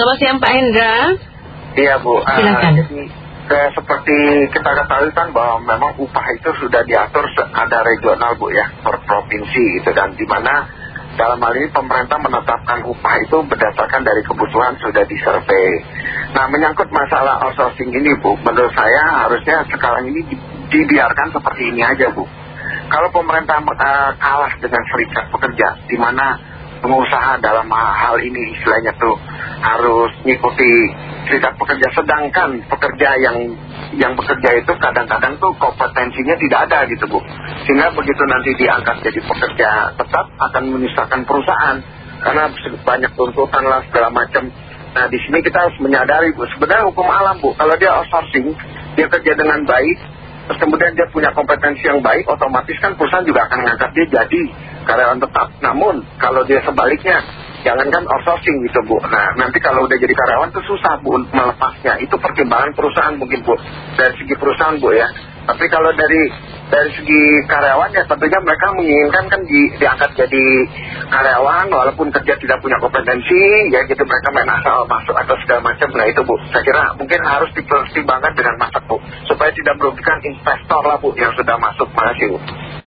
Selamat siang Pak Hendra. Iya Bu. Uh, Silakan. jadi, eh, seperti kita ketahui kan bahwa memang upah itu sudah diatur ada regional Bu ya, per provinsi gitu. Dan di mana dalam hal ini pemerintah menetapkan upah itu berdasarkan dari kebutuhan sudah disurvei. Nah menyangkut masalah outsourcing ini Bu, menurut saya harusnya sekarang ini di- dibiarkan seperti ini aja Bu. Kalau pemerintah eh, kalah dengan serikat pekerja, di mana pengusaha dalam hal ini istilahnya tuh harus mengikuti serikat pekerja, sedangkan pekerja yang yang bekerja itu kadang-kadang tuh kompetensinya tidak ada gitu Bu. Sehingga begitu nanti diangkat jadi pekerja tetap akan menyusahkan perusahaan karena banyak tuntutan lah segala macam. Nah di sini kita harus menyadari Bu, sebenarnya hukum alam Bu, kalau dia outsourcing, dia kerja dengan baik, terus kemudian dia punya kompetensi yang baik, otomatis kan perusahaan juga akan mengangkat dia jadi karyawan tetap. Namun kalau dia sebaliknya, jangankan outsourcing gitu Bu. Nah nanti kalau udah jadi karyawan tuh susah Bu untuk melepasnya. Itu pertimbangan perusahaan mungkin Bu, dari segi perusahaan Bu ya. Tapi kalau dari dari segi karyawan ya tentunya mereka menginginkan kan di, diangkat jadi karyawan walaupun kerja tidak punya kompetensi ya gitu mereka main asal masuk atau segala macam nah itu Bu saya kira mungkin harus dipertimbangkan dengan masak Bu supaya tidak merugikan investor lah Bu yang sudah masuk makasih Bu